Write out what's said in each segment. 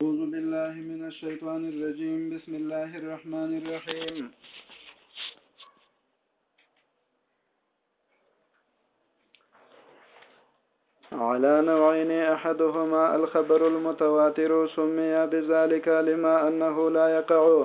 أعوذ بالله من الشيطان الرجيم بسم الله الرحمن الرحيم على نوعين أحدهما الخبر المتواتر سمي بذلك لما أنه لا يقع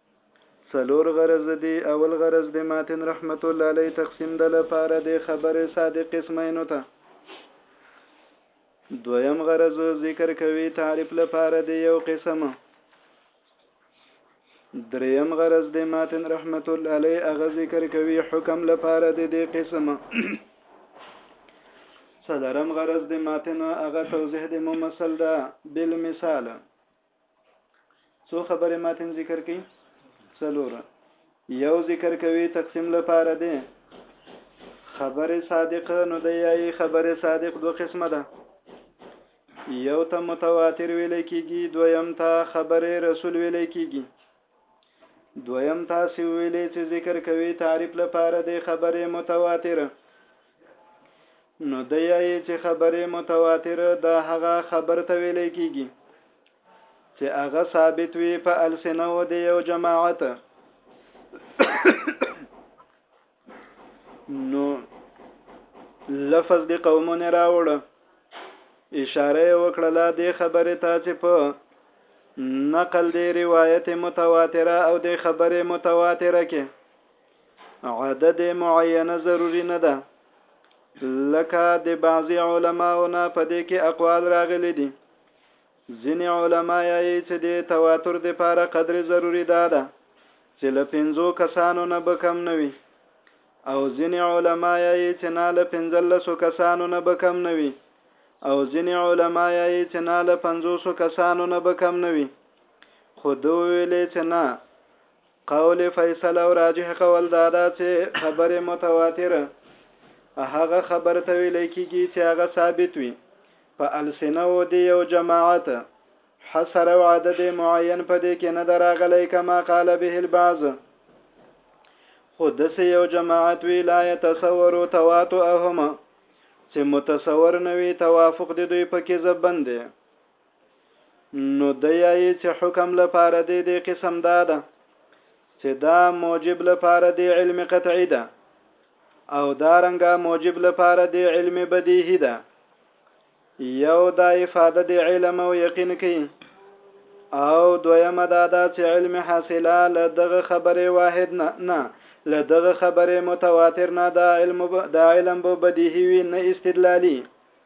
څلور غرض دي اول غرض د ماتن رحمت الله علیه تقسیم د لپاره د خبر صادق قسمینو ته دویم غرض ذکر کوي تعریف لپاره د یو قسم دریم غرض د ماتن رحمت الله علیه اغه ذکر کوي حکم لپاره د دې قسمه څلورم غرض د ماتن هغه توضیح د ممثل ده بل مثال څو خبرې ماتن ذکر کړي څلور یو ذکر کوي تقسیم لپاره دی خبر صادق نو د یای خبر صادق دوه قسمه ده یو ته متواتر ویل کیږي دویم ته خبر رسول ویل کیږي دویم تاسو ویلې چې ذکر کوي تعریف لپاره د خبرې متواتر نو د یایې چې خبرې متواتر د هغه خبر ته ویلې کیږي چې هغه ثابت وي په السنه و د یو جماعت نو لفظ دی قومونه راوړ اشاره وکړه لا دی خبره ته چې په نقل دی روایت متواتره او دی خبره متواتره کې عدد معینه ضروری نه ده لکه د بعضی علماونه په دې کې اقوال راغلي دي ځینې علما یایې چې دې تواتر دپاره قدرې ضروري دا ده چې له پنځو کسانو نه به کم نه وي او ځینې علما یایې چې نه له پنځلسو کسانو نه به کم نه وي او ځینې علما یایې چې نه له پنځوسو کسانو نه به کم نه وي خو ده وویلې چې نه قول فیصل او راجح قول دا ده چې خبر متواتر هغه خبر ته ویل کیږي چې هغه ثابت وي په السنه او دی یو جماعت حصر او عدد معین په دې کې نه دراغلی کما قال به البعض خو دسې یو جماعت وی لا يتصورو تواتؤهما چې متصور نوي توافق د دوی په کې زبند دی نو د یایې چې حکم لپاره دې دې قسم دا ده چې دا موجب لپاره دې علم قطعی ده او دا رنګه موجب لپاره دې علم بدیهی ده یو دا افاده دې علم او یقین کوي او دویمه دا ده چې علم حاصله له دغه خبرې واحد نه نه له دغه خبرې متواتر نه دا علم دا علم به بدیهی وي نه استدلالي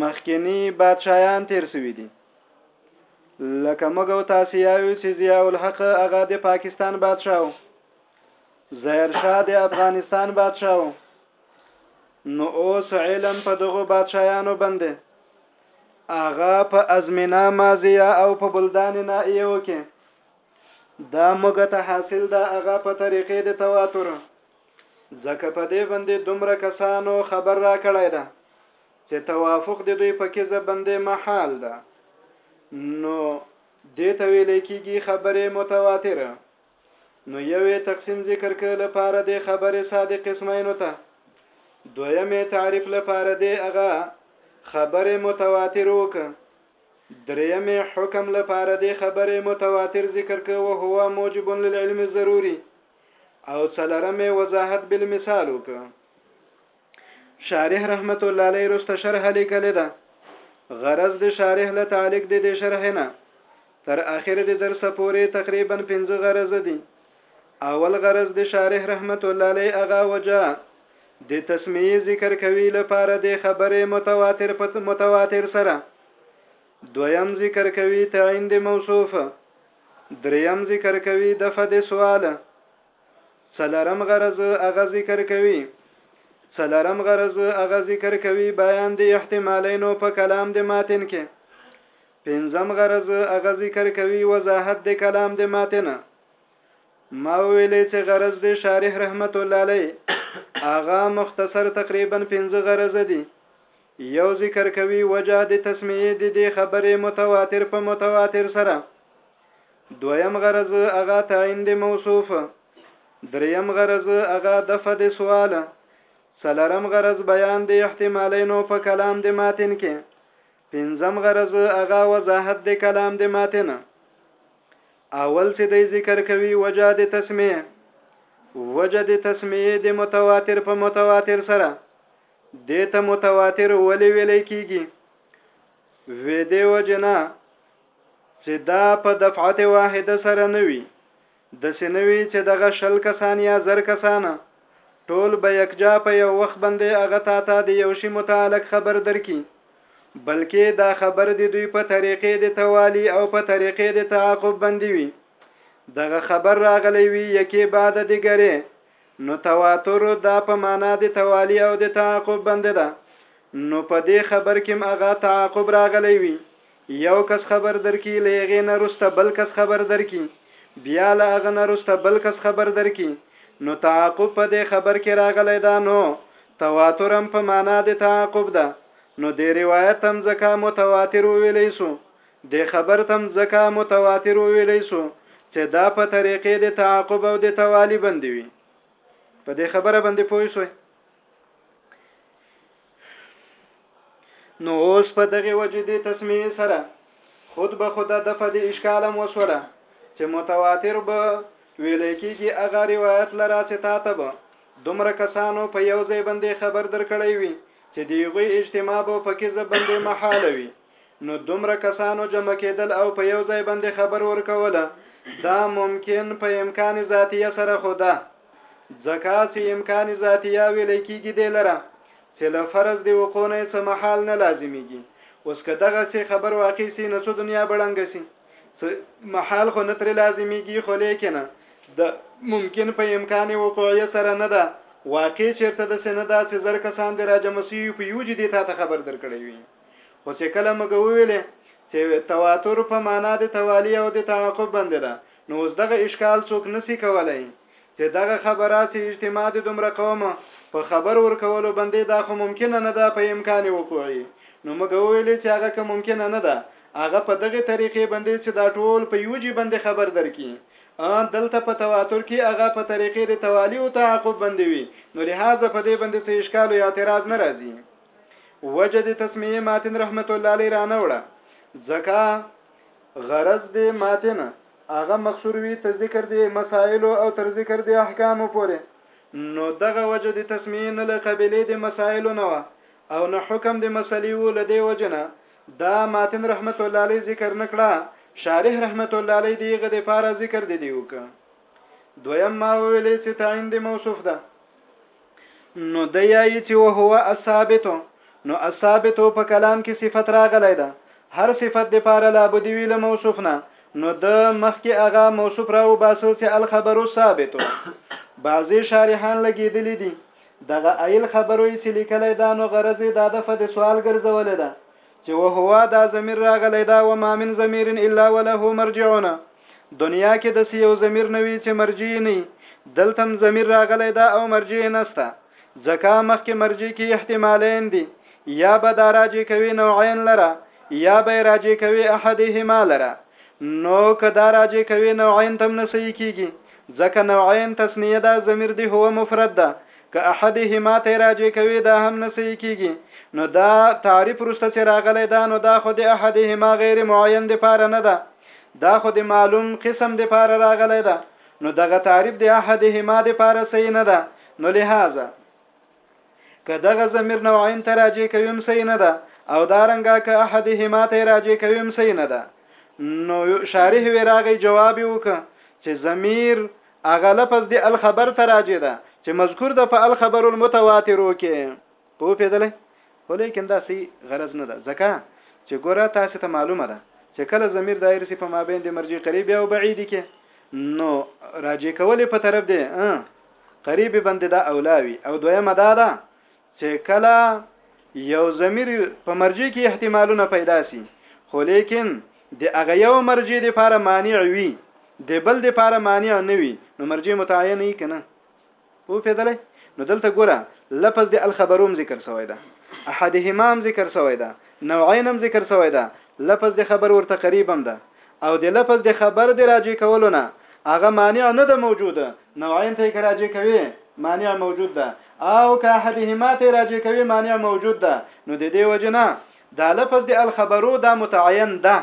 مخکیني بادشاهان تیر سوي دي لکه موږ او تاسو یاو چې ضیاء الحق هغه د پاکستان بادشاه و ظاهر شاه د افغانستان بادشاه و نو اوس علم په دغو بادشاهانو باندې هغه په ازمنه مازیه او په بلدان نائیو کې دا موږ ته حاصل ده هغه په طریقې د تواتر ځکه په دې بندې دومره کسانو خبر راکړی ده چې توافق د دوی په کېزه بندې محال ده نو دې ته ویل کېږي خبرې متواتره نو یوې تقسیم ذکر کړ لپاره د خبرې صادق قسمینو ته دویمې تعریف لپاره دی هغه خبرې متواتر وک درېمې حکم لپاره دی خبرې متواتر ذکر ک او هو موجب للعلم الضروري او څلرم وضاحت بل مثال وک شارح رحمت الله علیه رست شرح لیکل ده غرض د شارح له تعلق د دې شرح نه تر اخر د درس پورې تقریبا 15 غرض دي اول غرض د شارح رحمت الله علیه اغا وجا د تسمیه ذکر کوي لپاره د خبره متواتر متواتر سره دویم ذکر کوي تعین د موصوف دریم ذکر کوي دفع د سوال څلرم غرض هغه ذکر کوي څلرم غرض هغه ذکر کوي بیان د احتمالینو په کلام د ماتن کې پنځم غرض هغه ذکر کوي وضاحت د کلام د ماتنه ما ویلې چې غرض د شارح رحمت الله علی هغه مختصر تقریبا 15 غرض دي یو ذکر کوي وجه د تسمیه د دې خبرې متواتر په متواتر سره دویم غرض اغا تعین د موصوف دریم غرض اغا دف د سوال سلرم غرض بیان د احتمالینو په کلام د ماتن کې پنځم غرض اغا وضاحت د کلام د ماتن اول چې د ذکر کوي وجه د تسمیه وجه د تسمیه د متواتر په متواتر سره دې ته متواتر ولې ویل کېږي وې دې وجنا چې دا په دفعت واحده سره نه وي د سنوي چې دغه شل کسان یا زر کسان ټول به یکجا په یو وخت باندې هغه تا ته د یو شی متعلق خبر درکې بلکې دا خبر د دوی په طریقې د توالي او په طریقې د تعاقب باندې وي دغه خبر راغلی وي یکې بعد د ګره نو تواتر دا په مانا د توالي او د تعاقب بندې ده نو په دې خبر کې هم هغه تعاقب راغلی وي یو کس خبر درکي له هغې نه وروسته بل کس خبر درکي بیا له هغه نه وروسته بل کس خبر درکي نو تعاقب په دې خبر کې راغلی ده نو تواتر هم په مانا د تعاقب ده نو دې روایت هم ځکه متواتر وویلی سو دې خبر ته مځکه متواتر وویلی سو چه دا په طریقې د تعاقب او د توالی بندی وی په دې خبره باندې پوه شوي نو اوس په دغه وجه دې تسمیه سره خود به خود د فد اشکال هم وسوله چې متواتر به ویل کېږي هغه روایت لرا چې تا ته به دومره کسانو په یو ځای باندې خبر درکړی وي چې دیغوی اجتماع به په کې زبندې محاله وي نو دومره کسانو جمع کېدل او په یو ځای باندې خبر ورکول دا ممکن په امکان ذاتیه سره خو ده ځکه چې امکان ذاتیه ویل کېږي دی لره چې له فرض دی وقوع نه څه محال نه لازمیږي اوس که دغه سي خبر واقع سي نو څه دنیا بړنګ سي محال خو نه تر لازمیږي خو لیکنه د ممکن په امکان وقوعي سره نه ده واقع چیرته د سندا چې زر کسان د راجمسي په یو جدي ته خبر درکړی وي خو چې کله موږ وویلې چې تواتر په معنا د توالي او د تعاقب باندې ده نو اوس دغه اشکال څوک نسی کولای چې دغه خبره چې اجتماع د دومره قوم په خبر ورکولو باندې دا خو ممکنه نه ده په امکان وقوعي نو موږ وویلې چې هغه که ممکنه نه ده هغه په دغه طریقې باندې چې دا ټول په یو جی باندې خبر درکې ان دلته په تواتر کې هغه په طریقې د توالی او تعاقب باندې وي نو لهدا په دې باندې څه اشکال او اعتراض ناراضي وجه د تسمیه ماتن رحمت الله علیه رانه وړه ځکه غرض دې ماتن هغه مقصور وي ته ذکر دې مسائل او تر ذکر دې احکام پورې نو دغه وجه د تسمیه نه له قبلې د مسائل نه و او نه حکم د مسلې و لدې وجنه دا ماتن رحمت الله علیه ذکر نکړه شارح رحمت الله علیه دیغه د پاره ذکر دې دی وکړه دویم ما ویلې چې تعین دی موصوف ده نو د یای چې او هو الثابت نو الثابت په کلام کې صفت راغلی ده هر صفت د پاره لا بده وی له موصوف نه نو د مخ کې هغه موصوف راو باسو چې الخبر ثابت بعضی شارحان لګیدلی دي دغه ایل خبروي چې لیکلې دا نو غرض دا د فد سوال ګرځولې ده چې وهوا دا ضمیر راغلی دا و ما من ضمیر الا وله مرجعونه دنیا کې د سیو ضمیر نوي چې مرجع نه دلته ضمیر راغلی دا او مرجع نسته ځکه مخکې مرجع کې احتمالین دي یا به دا راجع کوي نوعین لره یا به راجع کوي احدهما لره نو که دا راجع کوي نوعین تم نسې کیږي ځکه نوعین تسنیه دا ضمیر دی هو مفرد ده که احدهما ته راجع کوي دا هم نه صحیح کیږي نو دا تعریف رسته چې راغلی دا نو دا خو د احدهما غیر معین د پاره نه ده دا خو د معلوم قسم د پاره راغلی ده نو دغه تعریف د احدهما د پاره صحیح نه ده نو لهذا که دغه ضمیر نوعین ته راجع کویم صحیح نه ده او دا رنګه که احدهما ته راجع کویم صحیح نه ده نو شارح وی راغی جواب وک چې ضمیر هغه لفظ دی الخبر ته راجع ده چې مذکور ده په الخبر المتواتر کې په پیدلې خو لیکن دا سی غرض نه ده ځکه چې ګوره تاسو ته معلومه ده چې کله ضمیر دایر سی په مابین د مرجع قریب او بعید کې نو راجع کولې په طرف دی قریب بند دا اولاوي او دویمه دا ده چه کله یو ضمیر په مرجع کی احتمالونه پیدا سی خو لیکن د هغه یو مرجع د پاره مانع وی د بل د پاره مانع نه وی نو مرجع متعین ای کنه په پیدلې نو دلته ګوره لفظ د الخبروم ذکر سوی ده احدهما هم ذکر سوی ده نوعین هم ذکر سوی ده لفظ د خبر ورته قریب هم ده او د لفظ د خبر د راجع کولو نه هغه مانع نه ده موجود، نوعین ته یې که راجع کوې مانع موجود ده او که احدهما ته یې راجع کوې مانع موجود ده، نو د دې وجې نه دا لفظ د الخبرو دا متعین ده،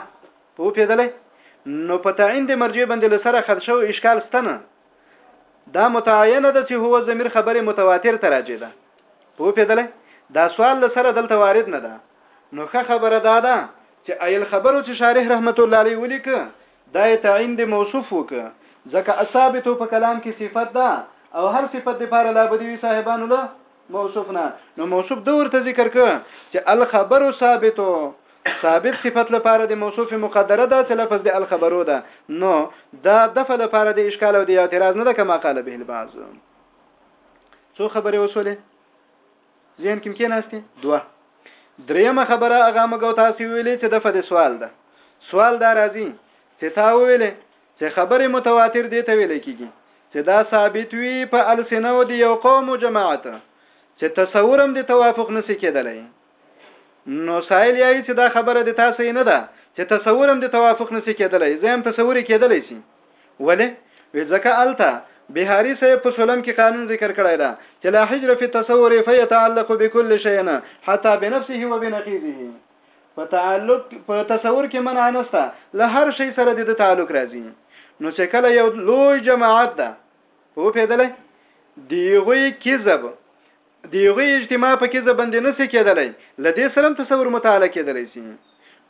پوپېدلې؟ نو په تعین د مرجع باندې له سره خد شوو اشکال سته نه، دا متعینه ده چې هو ضمیر خبر متواتر ته راجع ده. پوه پیدلې دا سوال له سره دلته وارد نه ده نو ښه خبره دا ده چې ایل خبرو چې شارح رحمت الله علیه ولیک دا یې تعین د موصوف وک ځکه اثابتو په کلام کې صفت ده او هر صفت د پاره لا بدوی صاحبانو له موصوف نه نو موصوف د ورته ذکر ک چې الخبر ثابتو ثابت صفت لپاره د موصوف مقدره ده چې لفظ د الخبرو ده نو دا دفع لپاره د اشکال او د اعتراض نه ده کما قال به البعض څو خبرې وسولې ذهن کې کې ناشته دوه دریمه خبره هغه موږ تاسو ویلې چې د فد سوال ده سوال دا راځي چې تا ویلې چې خبرې متواتر دي ته ویلې کیږي چې دا ثابت وي په السنو دی یو قوم او جماعت چې تصورم دي توافق نسی کېدلی نو سائل یایي چې دا خبره د تاسو یې نه ده چې تصور هم د توافق نسی کېدلی زه هم تصور کېدلی سي ولې وې ځکه الته بهاري صاحب په سلم کې قانون ذکر کړی دا چې لا حجر فی التصور فیتعلق بكل شیء حتی بنفسه وبنقیضه په تعلق په تصور کې منع نسته له هر شي سره د تعلق راځي نو چې کله یو لوی جماعت ده په پیدلې دیغوی کذب د یوې اجتماع په کېزه بندې نه سې کېدلای، له دې سره هم تصور متعاله کېدلای سي.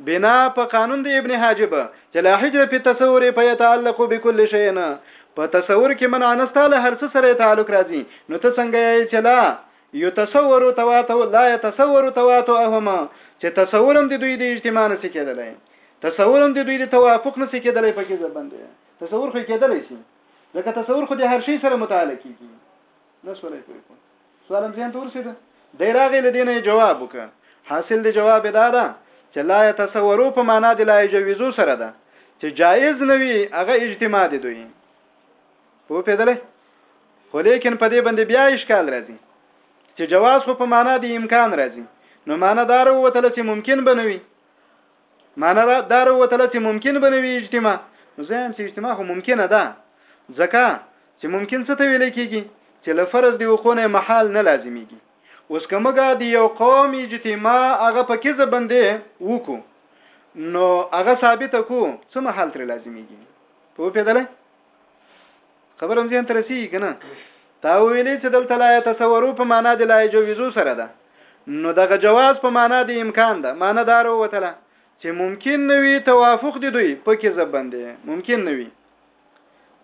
بناء په قانون د ابن حاجب چې لا حجر فی التصور فیتعلق بکل شیء نه، په تصور کې منع نه ستا له هر څه سره یې تعلق راځي، نو ته څنګه یایې چې لا یتصور تواطؤ لا یتصور تواطؤهما چې تصور هم د دوی د اجتماع نه سې کېدلای، تصور هم د دوی د توافق نه سې کېدلای په کېزه بندې. تصور خو یې کېدلای سي، ځکه تصور خو د هر شي سره متعاله کېږي. نه سولای پوي کو سوالم ځین تور سید دی راغی لدینه جواب وک حاصل دی جواب دا ده چې لا يتصورو په معنا د لا يجوزو سره ده چې جایز نه وي هغه اجتماع دي دوی په پیدلې خو لیکن په دې باندې بیا اشکال راځي چې جواز خو په معنا د امکان راځي نو معنا دار وته چې ممکن بنوي معنی را دا وروتله چې ممکن به نه وي اجتماع نو زه هم چې اجتماع خو ممکنه ده ځکه چې ممکن څه ته ویل کېږي چې له فرض دی وقوع نه محال نه لازمیږي اوس کومګه دی یو قوم اجتماع هغه پکې زبندې وکړو نو هغه ثابت کو څه محل تر لازمیږي په پیدلې خبرم ځین تر رسیږي کنه تا ویلې چې دلته لا تصورو په معنا د لا جویزو سره ده نو دغه جواز په معنا د امکان ده معنا دار وتله چې ممکن نوي توافق دي دوی پکې زبندې ممکن نوي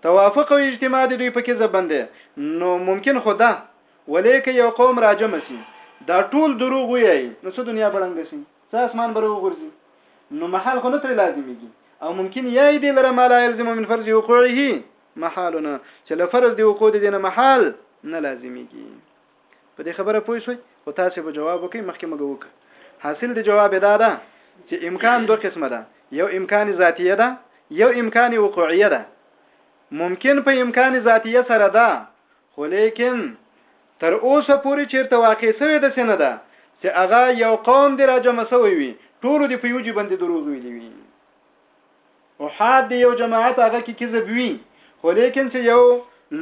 توافق او اجتماع دي دوی پکې زبندې نو ممکن خدا ولیک یو قوم راجم سي دا ټول دروغ وي نو څه دنیا بلنګ سي څه اسمان به راوغورځي نو محال خو نه ترې لازمېږي او ممکن یای دې لره ما لا یلزم من فرض وقوعه محالنا چې له فرض دی وقوع دې نه محال نه لازمېږي په دې خبره پوه شوي خو تاسو به جواب وکړئ مخکې مګه وکړه حاصل دی جواب دا ده چې امکان دوه قسمه ده یو امکان ذاتیه ده یو امکان وقوعیه ده ممکن په امکان ذاتیه سره ده خو ليکن تر اوسه پورې چېرته واقع سوې دسې نه ده چې هغه يو قوم دې راجمع سوی وي ټولو دې په يو جي بندې دروغ ويلي وي اوحاد دې يو جماعت هغه کې کذب وي خو ليکن چې يو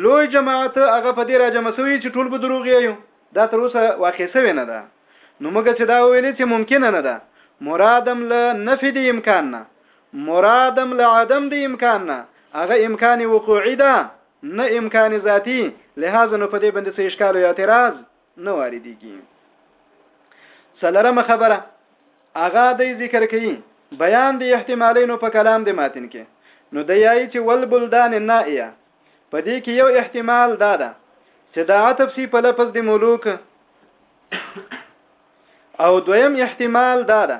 لوی جماعت هغه په دې راجمع سوی چې ټول به دروغ يو دا تر اوسه واقع سوې نه ده نو موږ چې دا ویلې چې ممکنه نه ده مرادم له نفي د امکان نه مرادم له عدم د امکان نه هغه امکان وقوعي ده نه امکان ذاتی لهذا نو په دې باندې څه اشکال او اعتراض نه واردېږي څلرمه خبره اغا د ذکر کوي بیان د احتمالینو په کلام د ماتن کې نو د یای چې ول بلدان نائیه په دې کې یو احتمال دا ده چې دا عطف سی په لفظ د ملوک او دویم احتمال دا ده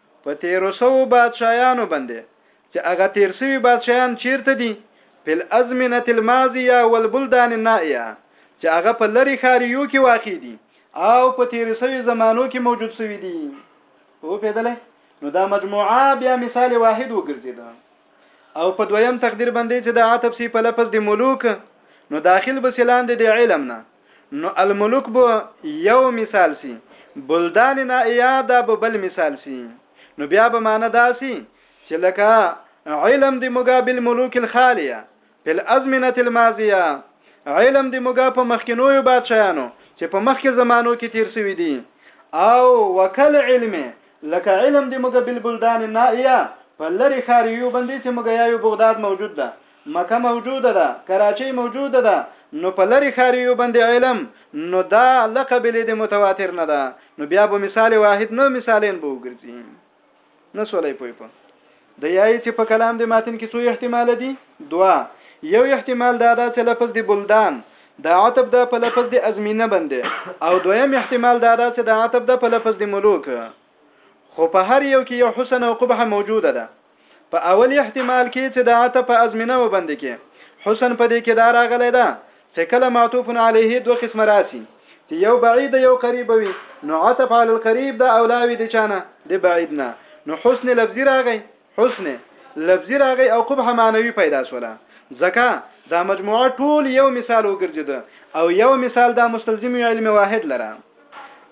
په تېرو سوو بادشاهيانو باندې چې هغه تېر سوي بادشاهيان چېرته دي، في الازمنة الماضية والبلدان النائية، چې هغه په لرې ښاريو کې واقع دي او په تېر سوي زمانو کې موجود سوي دي. وپېدلې؟ نو دا مجموعه بيا مثال واحد وګرځېد. او په دويم تقدير باندې چې د عطف سي په لفظ د ملوک نو داخل به سي لاندې د علم نه. نو الملوک به یو مثال سي، بلدان نائیه دا به بل مثال سي، نو بیا به معنی دا سي چې لکه علم د موږ بالملوک الخالیه فی الازمنة الماضیه، علم د موږ په مخکنیو بادشاهانو چې په مخکې زمانو کې تیر سوي دي، او وکل علم لکه علم د موږ بالبلدان النائیه په لرې ښاریو باندې چې موږ یایو بغداد موجود ده، مکه موجوده ده کراچۍ موجوده ده نو په لري ښاريو بندې علم نو دا له قبيلې دې متواتر نه ده نو بيا به مثال واحد نه مثالين به وګرځي نه سولې پوي په د یای چې په کلام د ماتن کې څو احتمال دي دوا یو احتمال دا ده چې لفظ د بلدان د عتب د په لفظ د ازمینه باندې او دویم احتمال دا ده چې د عتب د په لفظ د ملوک خو په هر یو کې یو حسن او قبح موجوده ده په اول احتمال کې چې د عطف په ازمنه وبند کې حسن په دې کې دا راغلی ده چې کله معطوف علیه دوه قسمه راسي چې یو بعید یو قریب وي نو عطف علی القریب دا اولاوی د چانه د بعید نه نو حسن لفظي راغی حسن لفظي راغی او قبح معنوي پیدا شوله ځکه دا مجموعه ټول یو مثال وګرځید او یو مثال دا مستلزم علم واحد لره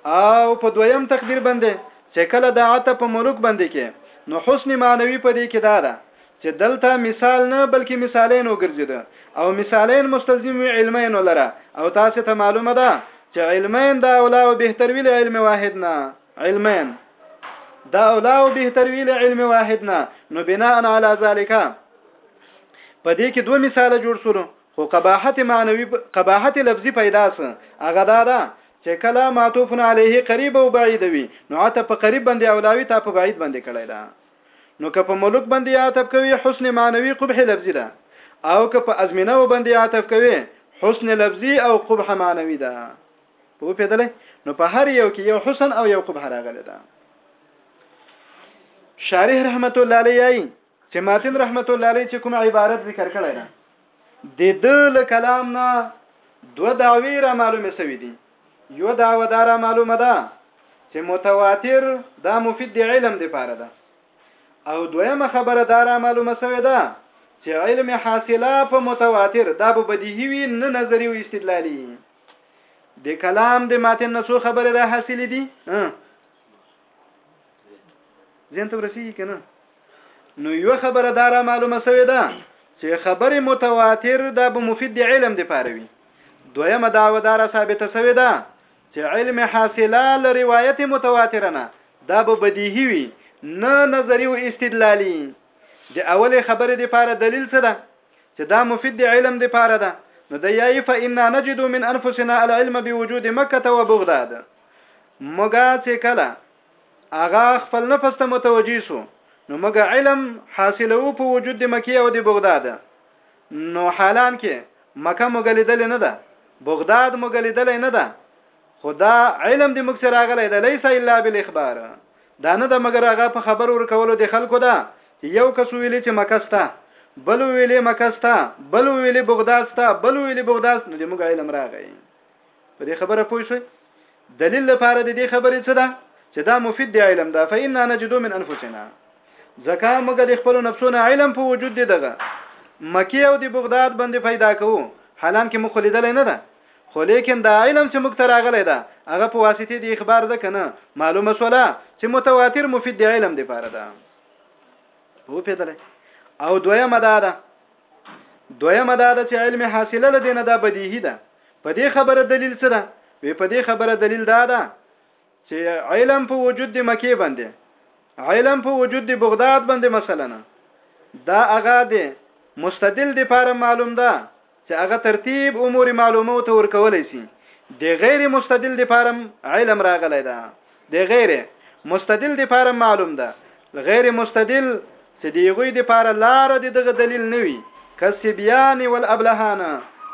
او په دویم تقدیر باندې چې کله د عطا په ملوک باندې کې نو حسن معنوي په دې کې دا ده چې دلته مثال نه بلکې مثالین وګرځیده او مثالین مستلزم وی علمین لره او تاسو ته معلومه ده چې علمین دا اولا او بهتر ویل علم واحد نه علمین دا اولا او بهتر ویل علم واحد نه نو بناء علی ذالک په دې کې دوه مثال جوړ شول خو قباحت معنوي قباحت لفظي پیدا سه هغه دا ده چې کله معطوف علیه قریب او بعید وي نو عطف په قریب باندې اولاوي تا په بعید باندې کړی دا نو که په ملک باندې عطف کوي حسن معنوي قبح لفظي ده او که په ازمنه باندې عطف کوي حسن لفظي او قبح معنوي ده په پیدلې نو په هر یو کې یو حسن او یو قبح راغلی ده شارح رحمت الله علیه چې ماتن رحمت الله علیه چې کوم عبارت ذکر کړی ده د ده له کلام نه دوه دعوې را معلومې سوي دي یو دعوه دا را معلومه ده چې متواتر دا مفید دی علم دی پاره ده او دویمه خبره دا را معلومه سوې ده چې علم حاصله په متواتر دا به بدیهی وي نه نظری او استدلالی د کلام د ماتن نسو خبره را حاصلې دي ځین ته ورسیږي کنه نو یو خبره دا را معلومه سوې ده چې خبر متواتر دا به مفید دی علم دی پاروي دویمه دعوه دارا ثابته سوې ده چې علم حاصله ل روایت متواتر نه دا به بدیهی وي نه نظری او استدلالی د اولې خبرې د پاره دلیل څه ده چې دا مفید دی علم دی پاره ده نو د یای فإنا نجد من انفسنا العلم بوجود مکه وبغداد مګا چې کله هغه خپل نفس ته متوجي سو نو مګا علم حاصلو په وجود د مکی او د بغداد نو حالان کې مکه مګلیدل نه ده بغداد مګلیدل نه ده خدا علم د مکسر راغلی ده ليس الا بالاخبار دا نه ده مګر هغه په خبر ور کولو د خلکو ده یو کس ویلی چې مکه سته بل ویلی مکه سته بل ویلی بغداد سته بل ویلی بغداد نو د مګا علم راغی په دې خبره پوه شوي دلیل لپاره د دې خبرې څه ده چې دا مفید دی علم ده فإنا نجدو من انفسنا ځکه موږ د خپل نفسونو علم په وجود دی دغه مکی او د بغداد باندې پیدا کوو حالان کې مخ لیدل نه ده خو لیکن دا علم چې موږ ته راغلی ده هغه په واسطه د اخبار ده کنه معلومه شوله چې متواتر مفید دی علم دی پاره ده هو پیدل او دویمه دا ده دویمه دا ده چې علم حاصله لدینه دا بدیهی ده په دې خبره دلیل څه ده وی په دې خبره دلیل دا ده چې علم په وجود د مکه باندې علم په وجود د بغداد باندې مثلا دا هغه دی مستدل د پاره معلوم ده چې هغه ترتیب امور معلومه او تور کولای شي د غیر مستدل د پاره علم راغلی ده د غیر مستدل دپاره معلوم ده غیر مستدل چې د هغوی دپاره لاره د دغه دلیل نه وي کالسیبیان والابلهان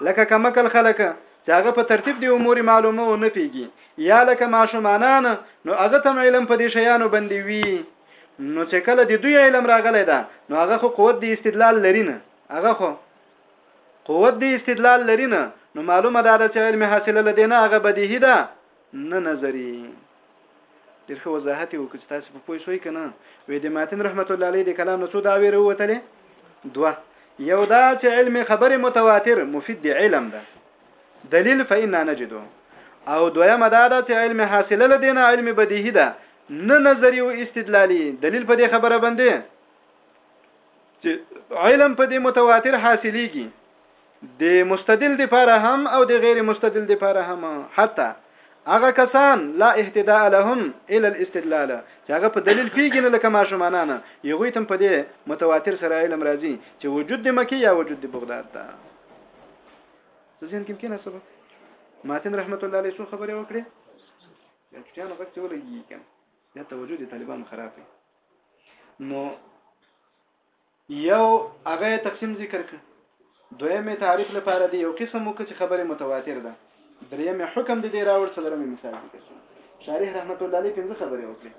لکه کمکل خلک چې هغه په ترتیب دی امور معلومه و نه پیږي یا لکه ماشومانان نو هغه تم علم په دې شیانو باندې وی نو چې کله د دوی علم راغلی دا نو هغه خو قوت دی استدلال لري نه هغه خو قوت دی استدلال لري نه نو معلومه ده چې علم حاصله لدینه هغه بدیهی ده نه نظری ډیر ښه وضاحت یې وکړ چې تاسو په پوه شوي که نه وې د ماتن رحمت الله علیه د کلام نه څو دعوې راووتلې دوه یو دا چې علم خبره متواتر مفید دی علم ده دلیل فإنا نجدو او دویمه دا ده چې علم حاصله لدینه علم بدیهی ده نه نظری او استدلالی دلیل په دې خبره باندې چې علم په دې متواتر حاصلېږي د مستدل د پاره هم او د غیر مستدل د پاره هم حتی هغه کسان لا اهتداء لهم الى الاستدلال چې هغه په دلیل پیږي نه لکه ماشومانانه یغوی تم په دې متواتر سره علم راځي چې وجود د مکی یا وجود د بغداد ده ځین کې کې نه سبب ماتن رحمت الله علیه سو خبره وکړه چې هغه څه ولګي کنه دا توجه د طالبانو خرابې نو یو هغه تقسیم ذکر کړ دویمه تعریف لپاره دی یو قسم وکړي چې خبره متواتر ده دریمه حکم د دې راوړ څلورمه مثال ذکر کړ شارح رحمت الله علیه پنځه خبرې وکړې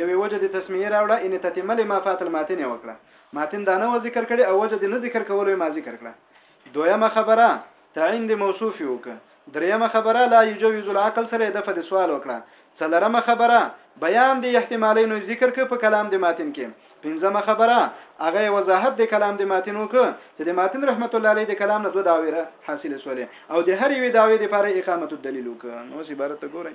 یوې وجه د تسمیه راوړه ان تتمل ما فات الماتن وکړه ماتن دا نه ذکر کړي او وجه د نه ذکر کولو ما ذکر کړه دویمه خبره تعین د موصوف یې وکړ. درېیمه خبره لا یجوز العقل سره یې دفع د سوال وکړه. څلورمه خبره بیان د احتمالینو یې ذکر کړ په کلام د ماتن کې. پنځمه خبره هغه یې وضاحت د کلام د ماتن وکړ چې د ماتن رحمت الله علیه د کلام نه دوه دعوې را حاصلې شولې او د هرې یوې دعوې لپاره یې اقامة الدلیل وکړ. نو اوس عبارت ته ګورئ.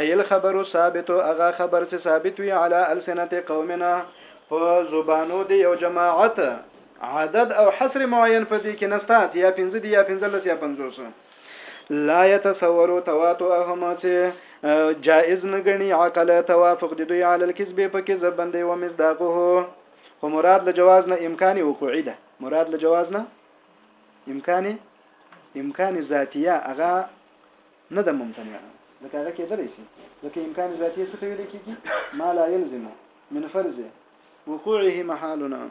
ای الخبر الثابت هغه خبر چې ثابت وي علی السنت قومنا په زبانو دی یو جماعت عدد او حصر معین په دې کې نستات یا 15 دی یا 15 یا 50 لا يتصوروا تواتؤهم چې جائز نه غني عقل توافق دي دوی علل کذب په کذب باندې و مصداقه خو مراد له جواز نه امکان وقوعي ده مراد له جواز نه امکان امکان ذاتيه هغه نه ده ممتنعه ځکه هغه کېدلی شي ځکه امکان ذاتيې څه ته ويلی کېږي ما لا يلزم من فرض وقوعه محال نعم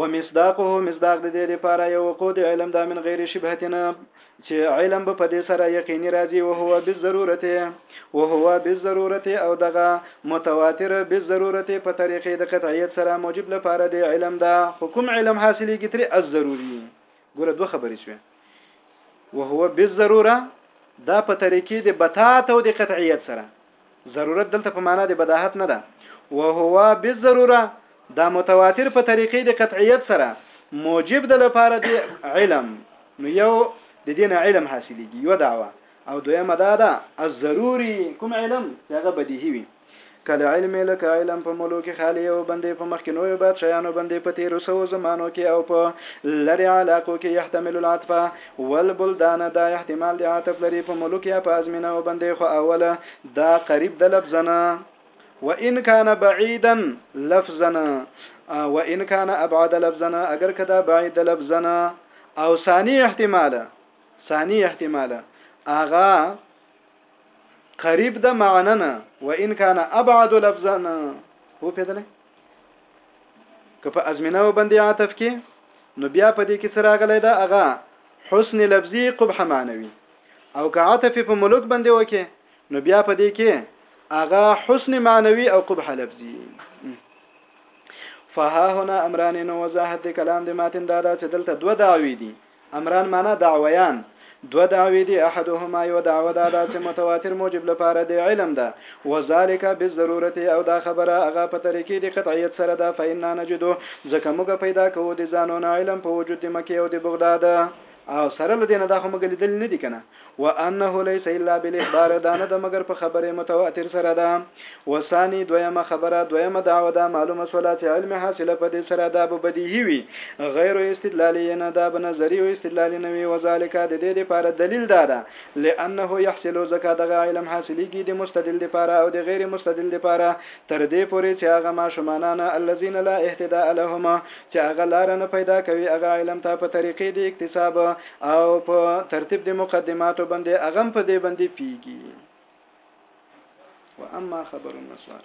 ومصداقه مصداق د دې لپاره یو وقوع د علم دا من غیر شبهتنا چې علم به په دې سره یقیني راځي او هو بالضرورت او هو بالضرورت او دغه متواتر بالضرورت په طریقې د قطعیت سره موجب لپاره د علم دا حکم علم حاصلېږي تر الضروري ګوره دوه خبرې شوې. وهو بالضروره دا په طریقې د بتات او د قطعیت سره ضرورت دلته په معنا د بداهت نه ده وهو بالضروره دا متواتر په طریقې د قطعیت سره موجب د لپاره د علم نو یو د دین علم حاصلېږي یو دعوه او دویمه دا ده الضروري کوم علم چې هغه بدیهي وي که د علم لکه علم په ملوک خالیه او بندې په مخکنویو بادشاهانو بندې په تیرو سوو زمانو کې او په لرې علاقو کې یحتمل العطف والبلدان دا احتمال د عطف لري په ملوک یا په ازمینه او بندې خو اوله دا قریب د لفظنه وان کان بعیدا لفظنه وان کان ابعد لفظنه اگر کدا بعید لفظنه او ثانی احتمال ثانی احتمال اغا قریب ده معنا نه و ان کان ابعد لفظا هو پیدلې که په ازمنه وبندي عاطف کې نو بیا په دې کې سره غلې ده اغه حسن لفظي قبح معنوي او که عاطف په ملوک باندې وکي نو بیا په دې کې اغه حسن معنوي او قبح لفظي فها هنا امران نو وضاحت د کلام د ماتن دا ده چې دلته دوه دعوی دي امران معنی دعویان دوه دعوی دی احدهما یو دعوه دا ده چه متواتر موجب لپاره دی علم ده وذالک بالضرورت او دا خبره هغه په طریقی دی قطعیت سره ده فانا نجدو ځکه موږ پیدا کوو دی ځانونه علم په وجود دی مکه او دی بغداد. او سره له دی نه دا خو موږ لیدلی نه دی کنه. وانه ليس الا بالاخبار دا نه ده مګر په خبرې متواتر سره ده وثاني دویمه خبره دویمه دعوه دا معلومه سوله چې علم حاصله په دې سره دا به بدیهی وي غیر استدلالی نه دا به نظری او استدلالی نه وي وذالک د دې لپاره دلیل دا ده لانه يحصل زکه دغه علم حاصلېږي د مستدل لپاره او د غیر مستدل لپاره تر دې پورې چې هغه ماشومانان الذين لا اهتداء لهم چې هغه لار نه پیدا کوي هغه علم ته په طریقې د اکتساب او په ترتیب د مقدماتو باندې اغم په دې باندې پیږي واما خبر النسوان